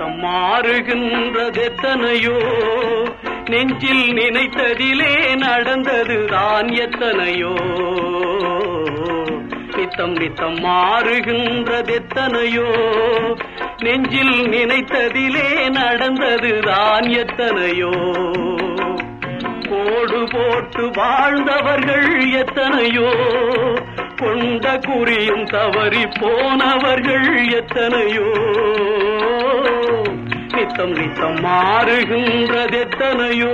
மாறுகின்றதெத்தனையோ நெஞ்சில் நினைத்ததிலே நடந்தது தான் எத்தனையோ? நித்தம் நித்தம் மாறுகின்றதெத்தனையோ நெஞ்சில் நினைத்ததிலே நடந்தது தான் எத்தனையோ? கோடு போட்டு வாழ்ந்தவர்கள் எத்தனையோ? கொண்ட குறியும் தவறி போனவர்கள் எத்தனையோ? நித்தம் நித்தம் மாறுகின்றதெத்தனையோ?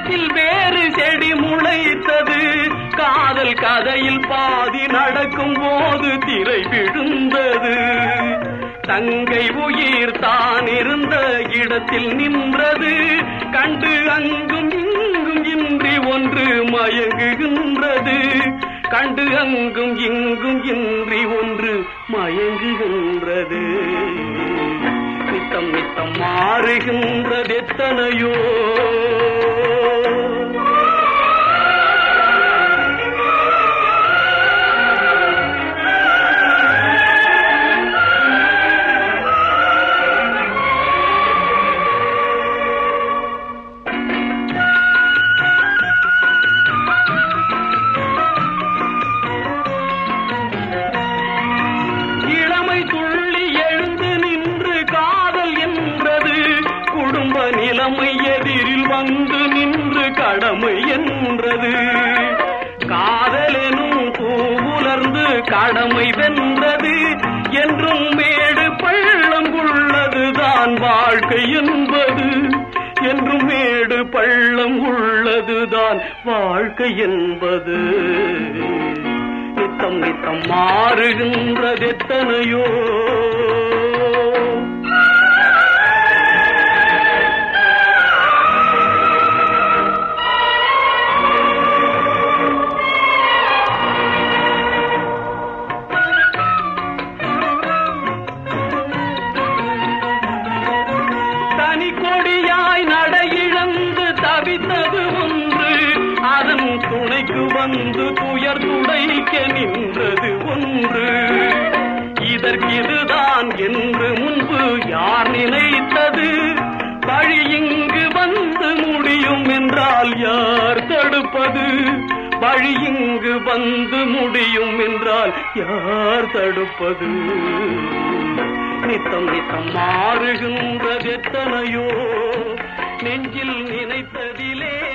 நிலத்தில் வேறு செடி முளைத்தது. காதல் கதையில் பாதி நடக்கும் போது திரை விழுந்தது. தங்கை உயிர் தான் இருந்த இடத்தில் நின்றது. கண்டு அங்கும் இங்கும் இன்றி ஒன்று மயங்குகின்றது. கண்டு அங்கும் இங்கும் இன்றி ஒன்று மயங்குகின்றது. நித்தம் நித்தம் மாறுகின்றது எத்தனையோ நின்று நின்று கடமை என்றது. காதலெனும் பூவுலர்ந்து கடமை வென்றது. என்றும் மேடு பள்ளம் உள்ளதுதான் வாழ்க்கை என்பது. என்றும் மேடு பள்ளம் உள்ளதுதான் வாழ்க்கை என்பது. நித்தம் நித்தம் மாறுகின்றது நின்றது ஒன்று. இதற்கிதுதான் என்று முன்பு யார் நினைத்தது? வழி இங்கு வந்து முடியும் என்றால் யார் தடுப்பது? வழி இங்கு வந்து முடியும் என்றால் யார் தடுப்பது? நித்தம் நித்தம் மாறுகின்றது எத்தனையோ. நெஞ்சில் நினைத்ததிலே